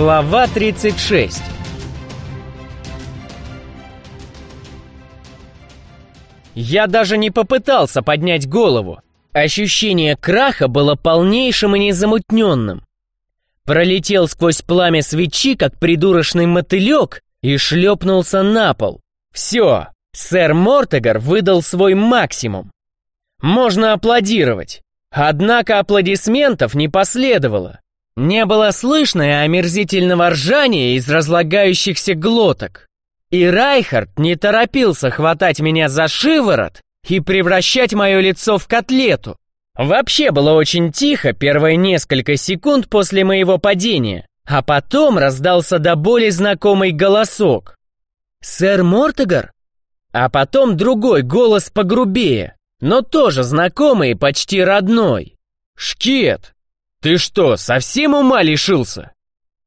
Глава 36 Я даже не попытался поднять голову. Ощущение краха было полнейшим и незамутненным. Пролетел сквозь пламя свечи, как придурочный мотылек, и шлепнулся на пол. Все, сэр Мортегар выдал свой максимум. Можно аплодировать. Однако аплодисментов не последовало. Не было слышно и омерзительного ржания из разлагающихся глоток. И Райхард не торопился хватать меня за шиворот и превращать мое лицо в котлету. Вообще было очень тихо первые несколько секунд после моего падения, а потом раздался до боли знакомый голосок. «Сэр Мортегар?» А потом другой голос погрубее, но тоже знакомый и почти родной. «Шкет, ты что, совсем ума лишился?»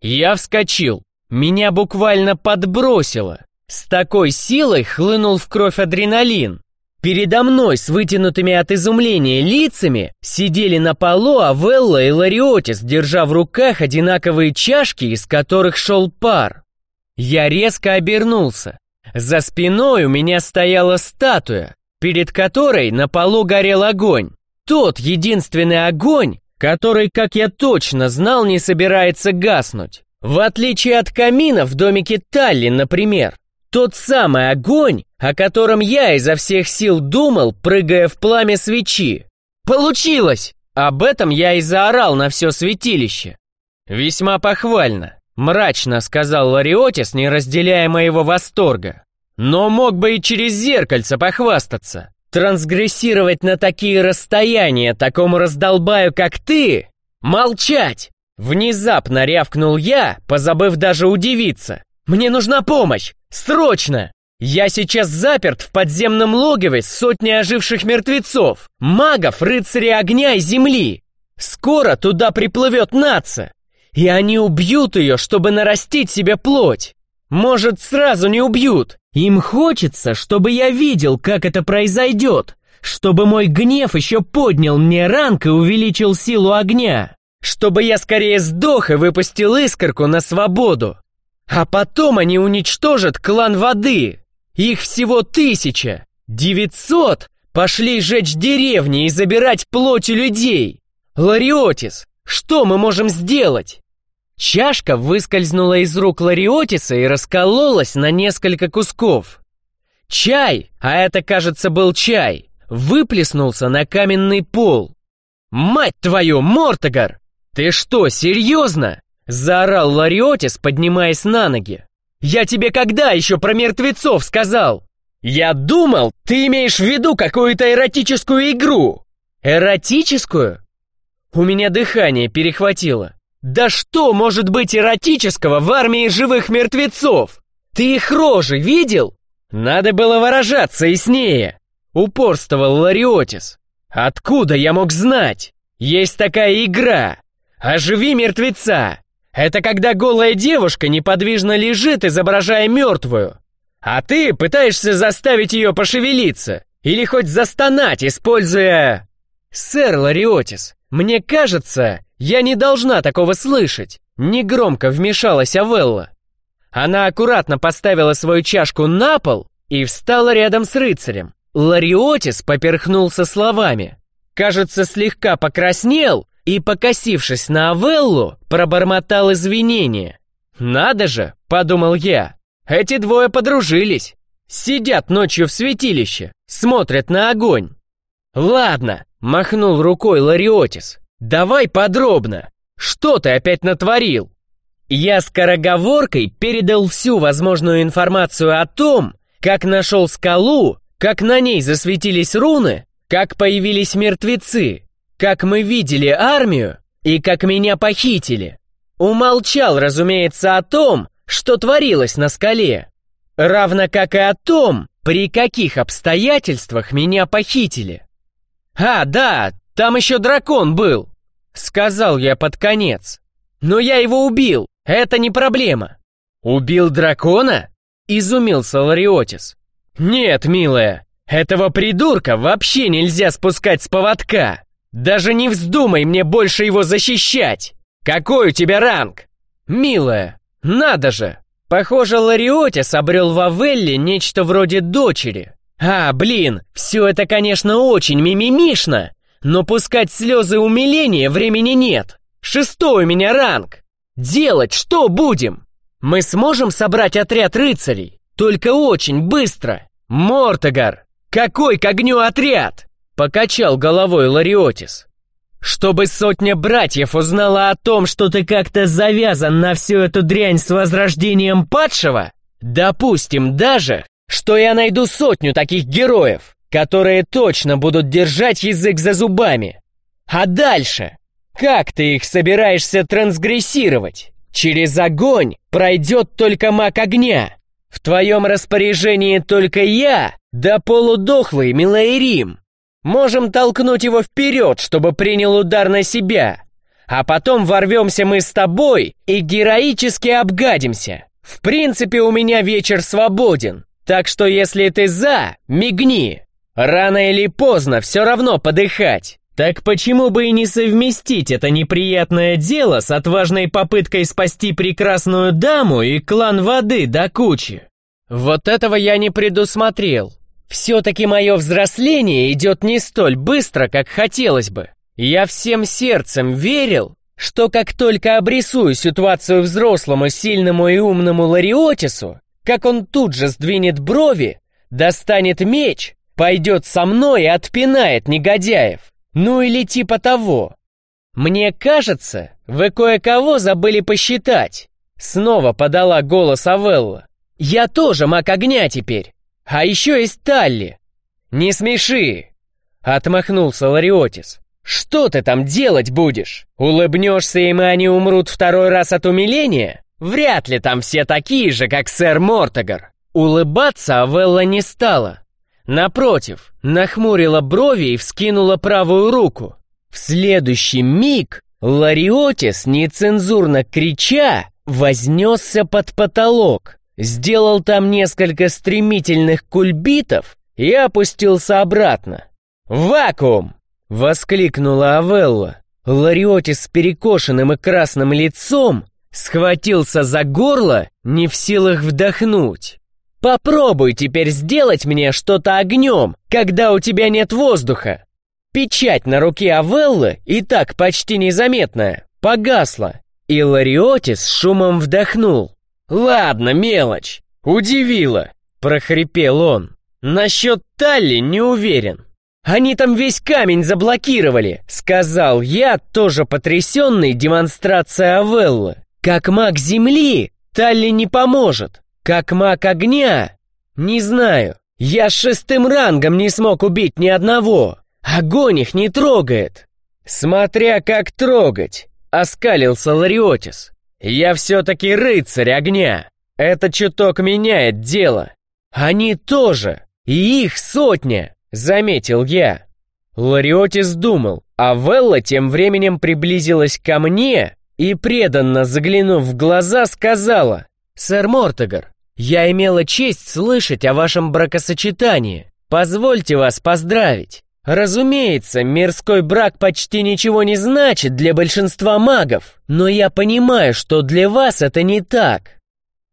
Я вскочил, меня буквально подбросило. С такой силой хлынул в кровь адреналин. Передо мной с вытянутыми от изумления лицами сидели на полу Авелла и Лариотис, держа в руках одинаковые чашки, из которых шел пар. Я резко обернулся. За спиной у меня стояла статуя, перед которой на полу горел огонь. Тот единственный огонь, который, как я точно знал, не собирается гаснуть. В отличие от камина в домике Талли, например. Тот самый огонь, о котором я изо всех сил думал, прыгая в пламя свечи. Получилось! Об этом я и заорал на все святилище. Весьма похвально, мрачно сказал Лариотис, не разделяя моего восторга. Но мог бы и через зеркальце похвастаться. Трансгрессировать на такие расстояния такому раздолбаю, как ты? Молчать! Внезапно рявкнул я, позабыв даже удивиться. Мне нужна помощь! Срочно! Я сейчас заперт в подземном логове с сотней оживших мертвецов, магов, рыцарей огня и земли. Скоро туда приплывет нация, и они убьют ее, чтобы нарастить себе плоть. Может, сразу не убьют. Им хочется, чтобы я видел, как это произойдет, чтобы мой гнев еще поднял мне ранг и увеличил силу огня, чтобы я скорее сдох и выпустил искорку на свободу. А потом они уничтожат клан воды. Их всего тысяча. Девятьсот пошли жечь деревни и забирать плоть у людей. Лариотис, что мы можем сделать? Чашка выскользнула из рук Лариотиса и раскололась на несколько кусков. Чай, а это, кажется, был чай, выплеснулся на каменный пол. «Мать твою, Мортогар! Ты что, серьезно?» Заорал Лариотис, поднимаясь на ноги. «Я тебе когда еще про мертвецов сказал? Я думал, ты имеешь в виду какую-то эротическую игру!» «Эротическую?» У меня дыхание перехватило. «Да что может быть эротического в армии живых мертвецов? Ты их рожи видел?» «Надо было выражаться яснее», — упорствовал Лариотис. «Откуда я мог знать? Есть такая игра. Оживи мертвеца. Это когда голая девушка неподвижно лежит, изображая мертвую. А ты пытаешься заставить ее пошевелиться. Или хоть застонать, используя... Сэр Лариотис, мне кажется, я не должна такого слышать. Негромко вмешалась Авелла. Она аккуратно поставила свою чашку на пол и встала рядом с рыцарем. Лариотис поперхнулся словами. Кажется, слегка покраснел и, покосившись на Авеллу, пробормотал извинения. «Надо же!» — подумал я. «Эти двое подружились. Сидят ночью в святилище, смотрят на огонь». «Ладно», — махнул рукой Лариотис. «Давай подробно. Что ты опять натворил?» Я скороговоркой передал всю возможную информацию о том, как нашел скалу, как на ней засветились руны, как появились мертвецы, как мы видели армию и как меня похитили. Умолчал, разумеется, о том, что творилось на скале, равно как и о том, при каких обстоятельствах меня похитили. «А, да, там еще дракон был», — сказал я под конец. «Но я его убил, это не проблема». «Убил дракона?» — изумился Лариотис. «Нет, милая, этого придурка вообще нельзя спускать с поводка. Даже не вздумай мне больше его защищать! Какой у тебя ранг?» Милая, надо же! Похоже, Лариотис обрел в Авелле нечто вроде дочери. А, блин, все это, конечно, очень мимимишно, но пускать слезы умиления времени нет. Шестой у меня ранг. Делать что будем? Мы сможем собрать отряд рыцарей? Только очень быстро. Мортогар, какой к огню отряд? Покачал головой Лариотис. Чтобы сотня братьев узнала о том, что ты как-то завязан на всю эту дрянь с возрождением падшего? Допустим даже, что я найду сотню таких героев, которые точно будут держать язык за зубами. А дальше? Как ты их собираешься трансгрессировать? Через огонь пройдет только маг огня. В твоем распоряжении только я, да полудохлый Милаирим. Можем толкнуть его вперед, чтобы принял удар на себя. А потом ворвемся мы с тобой и героически обгадимся. В принципе, у меня вечер свободен. Так что если ты за, мигни. Рано или поздно все равно подыхать. Так почему бы и не совместить это неприятное дело с отважной попыткой спасти прекрасную даму и клан воды до кучи? Вот этого я не предусмотрел. Все-таки мое взросление идет не столь быстро, как хотелось бы. Я всем сердцем верил, что как только обрисую ситуацию взрослому, сильному и умному Лариотису, как он тут же сдвинет брови, достанет меч, пойдет со мной и отпинает негодяев. Ну или типа того. Мне кажется, вы кое-кого забыли посчитать. Снова подала голос Авелла. Я тоже маг огня теперь. А еще есть Талли. Не смеши, отмахнулся Лариотис. Что ты там делать будешь? Улыбнешься, и мы они умрут второй раз от умиления? Вряд ли там все такие же, как сэр Мортогар. Улыбаться Авелла не стала. Напротив, нахмурила брови и вскинула правую руку. В следующий миг Лариотис, нецензурно крича, вознесся под потолок сделал там несколько стремительных кульбитов и опустился обратно. «Вакуум!» — воскликнула Авелла. Лариотис с перекошенным и красным лицом схватился за горло, не в силах вдохнуть. «Попробуй теперь сделать мне что-то огнем, когда у тебя нет воздуха!» Печать на руке Авеллы, и так почти незаметная, погасла, и Лариотис шумом вдохнул. «Ладно, мелочь. Удивила», — прохрипел он. «Насчет Талли не уверен». «Они там весь камень заблокировали», — сказал я, тоже потрясенный демонстрацией Авеллы. «Как маг земли Талли не поможет. Как маг огня? Не знаю. Я шестым рангом не смог убить ни одного. Огонь их не трогает». «Смотря как трогать», — оскалился Лариотис. Я все-таки рыцарь огня. Это чуток меняет дело. Они тоже. И их сотня, заметил я. Лариотис думал, а Велла тем временем приблизилась ко мне и, преданно заглянув в глаза, сказала, «Сэр Мортогар, я имела честь слышать о вашем бракосочетании. Позвольте вас поздравить. Разумеется, мирской брак почти ничего не значит для большинства магов, но я понимаю, что для вас это не так.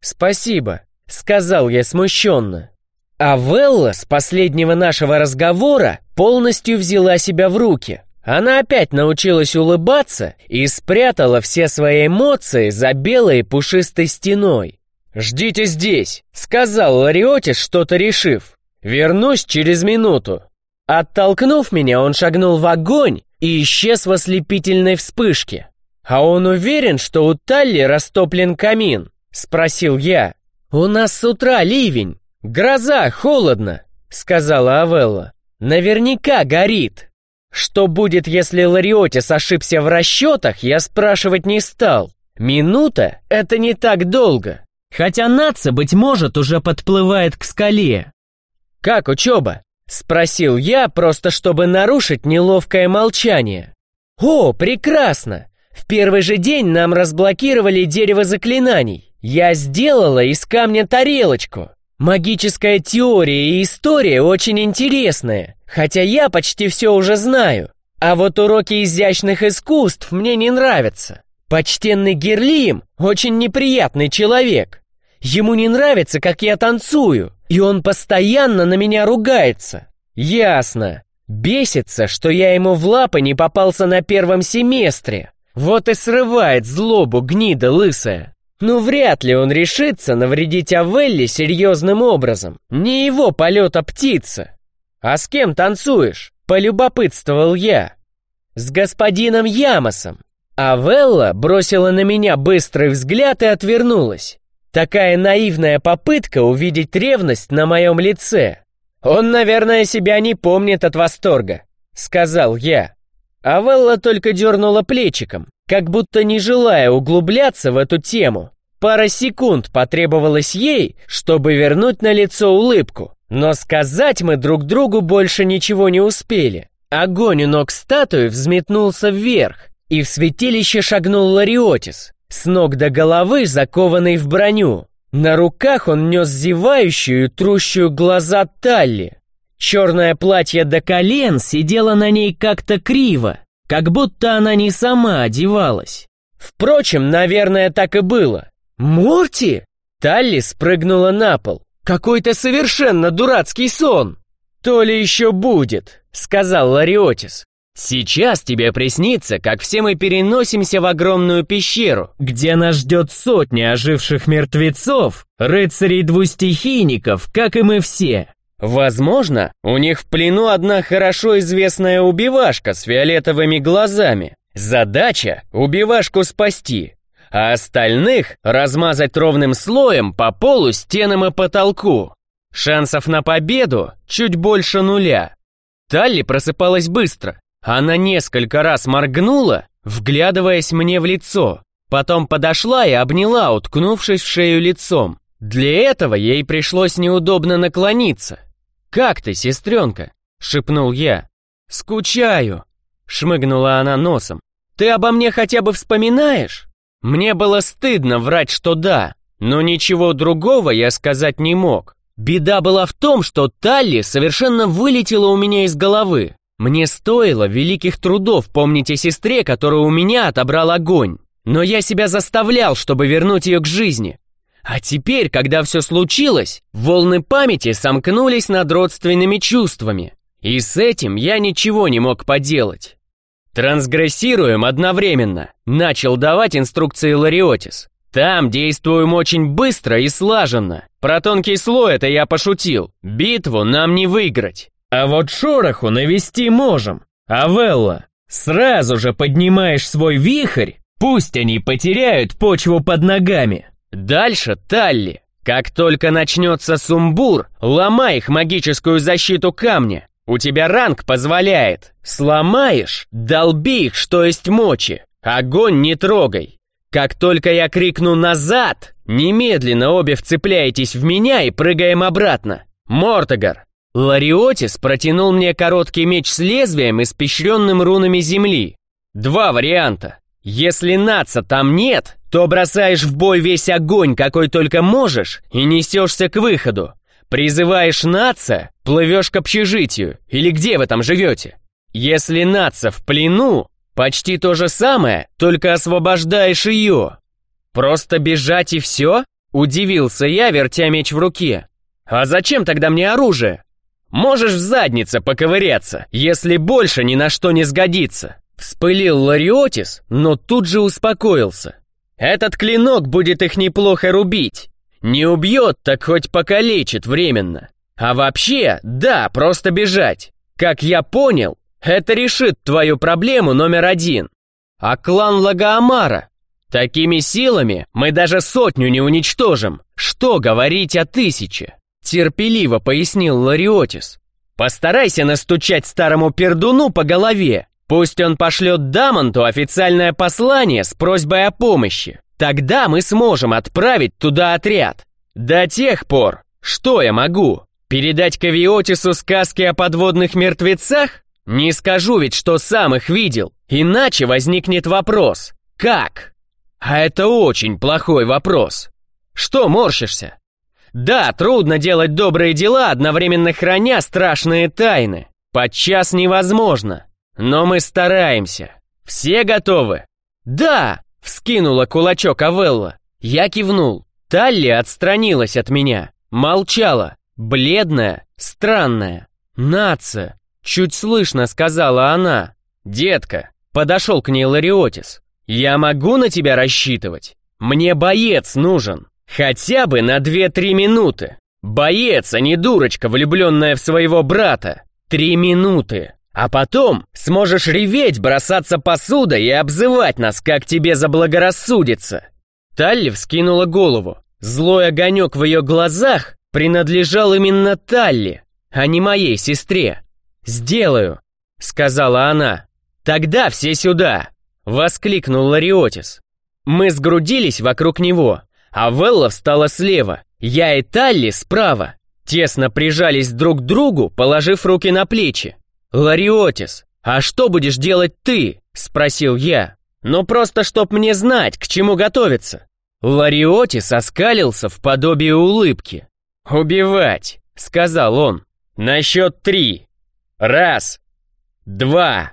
Спасибо, сказал я смущенно. А Велла с последнего нашего разговора полностью взяла себя в руки. Она опять научилась улыбаться и спрятала все свои эмоции за белой пушистой стеной. «Ждите здесь», — сказал Лариотис, что-то решив. «Вернусь через минуту». Оттолкнув меня, он шагнул в огонь и исчез в ослепительной вспышке. «А он уверен, что у Талли растоплен камин?» — спросил я. «У нас с утра ливень. Гроза, холодно», — сказала Авелла. «Наверняка горит». Что будет, если Лариотис ошибся в расчетах, я спрашивать не стал. Минута — это не так долго. Хотя Наца, быть может, уже подплывает к скале. «Как учеба?» — спросил я, просто чтобы нарушить неловкое молчание. «О, прекрасно! В первый же день нам разблокировали дерево заклинаний. Я сделала из камня тарелочку. Магическая теория и история очень интересная, хотя я почти все уже знаю. А вот уроки изящных искусств мне не нравятся. Почтенный Герлим очень неприятный человек. Ему не нравится, как я танцую, и он постоянно на меня ругается. Ясно. Бесится, что я ему в лапы не попался на первом семестре. Вот и срывает злобу гнида лысая. Ну вряд ли он решится навредить Авелле серьезным образом. Не его полета птица. А с кем танцуешь? Полюбопытствовал я. С господином Ямосом. Авелла бросила на меня быстрый взгляд и отвернулась. Такая наивная попытка увидеть ревность на моем лице. Он, наверное, себя не помнит от восторга, сказал я. Авелла только дернула плечиком, как будто не желая углубляться в эту тему. Пара секунд потребовалось ей, чтобы вернуть на лицо улыбку. Но сказать мы друг другу больше ничего не успели. Огонь у ног статуи взметнулся вверх, и в святилище шагнул Лариотис, с ног до головы закованный в броню. На руках он нес зевающую, трущую глаза Талли. Черное платье до колен сидело на ней как-то криво, как будто она не сама одевалась. Впрочем, наверное, так и было. «Морти?» Талли спрыгнула на пол. «Какой-то совершенно дурацкий сон!» «То ли еще будет», — сказал Лариотис. «Сейчас тебе приснится, как все мы переносимся в огромную пещеру, где нас ждет сотня оживших мертвецов, рыцарей-двустихийников, как и мы все. Возможно, у них в плену одна хорошо известная убивашка с фиолетовыми глазами. Задача — убивашку спасти, а остальных размазать ровным слоем по полу, стенам и потолку. Шансов на победу чуть больше нуля. Талли просыпалась быстро. Она несколько раз моргнула, вглядываясь мне в лицо. Потом подошла и обняла, уткнувшись в шею лицом. Для этого ей пришлось неудобно наклониться. «Как ты, сестренка?» — шепнул я. «Скучаю», — шмыгнула она носом. «Ты обо мне хотя бы вспоминаешь?» Мне было стыдно врать, что да, но ничего другого я сказать не мог. Беда была в том, что Талли совершенно вылетела у меня из головы. Мне стоило великих трудов помнить о сестре, которую у меня отобрал огонь. Но я себя заставлял, чтобы вернуть ее к жизни. А теперь, когда все случилось, волны памяти сомкнулись над родственными чувствами. И с этим я ничего не мог поделать. Трансгрессируем одновременно. Начал давать инструкции Лариотис. Там действуем очень быстро и слаженно. Про тонкий слой это я пошутил. Битву нам не выиграть. А вот шороху навести можем. Авелла, сразу же поднимаешь свой вихрь, пусть они потеряют почву под ногами. Дальше Талли. Как только начнется сумбур, ломай их магическую защиту камня. У тебя ранг позволяет. Сломаешь, долби их, что есть мочи. Огонь не трогай. Как только я крикну «назад», немедленно обе вцепляетесь в меня и прыгаем обратно. Мортогар. Лариотис протянул мне короткий меч с лезвием, испещренным рунами земли. Два варианта. Если наца там нет, то бросаешь в бой весь огонь, какой только можешь, и несешься к выходу. Призываешь наца, плывешь к общежитию, или где вы там живете. Если наца в плену, почти то же самое, только освобождаешь ее. Просто бежать и все? Удивился я, вертя меч в руке. А зачем тогда мне оружие? Можешь в заднице поковыряться, если больше ни на что не сгодится. Вспылил Лариотис, но тут же успокоился. Этот клинок будет их неплохо рубить. Не убьет, так хоть покалечит временно. А вообще, да, просто бежать. Как я понял, это решит твою проблему номер один. А клан Лагаамара? Такими силами мы даже сотню не уничтожим. Что говорить о тысяче? Терпеливо пояснил Лариотис. Постарайся настучать старому пердуну по голове. Пусть он пошлет Дамонту официальное послание с просьбой о помощи. Тогда мы сможем отправить туда отряд. До тех пор, что я могу? Передать Кавиотису сказки о подводных мертвецах? Не скажу ведь, что сам их видел, иначе возникнет вопрос. Как? А это очень плохой вопрос. Что морщишься? Да, трудно делать добрые дела, одновременно храня страшные тайны. Подчас невозможно. Но мы стараемся. Все готовы? Да, Вскинула кулачок Авелла. Я кивнул. Талли отстранилась от меня. Молчала. Бледная, странная. «Нация!» Чуть слышно сказала она. «Детка!» Подошел к ней Лариотис. «Я могу на тебя рассчитывать? Мне боец нужен. Хотя бы на две-три минуты. Боец, а не дурочка, влюбленная в своего брата. Три минуты. А потом сможешь реветь, бросаться посудой и обзывать нас, как тебе заблагорассудится». Талли вскинула голову. Злой огонек в ее глазах принадлежал именно Талли, а не моей сестре. «Сделаю», — сказала она. «Тогда все сюда!» — воскликнул Лариотис. Мы сгрудились вокруг него, а Велла встала слева, я и Талли справа. Тесно прижались друг к другу, положив руки на плечи. «Лариотис, а что будешь делать ты?» — спросил я. «Ну просто чтоб мне знать, к чему готовиться». Лариотис оскалился в подобии улыбки. «Убивать», — сказал он. «На счет три. Раз, два,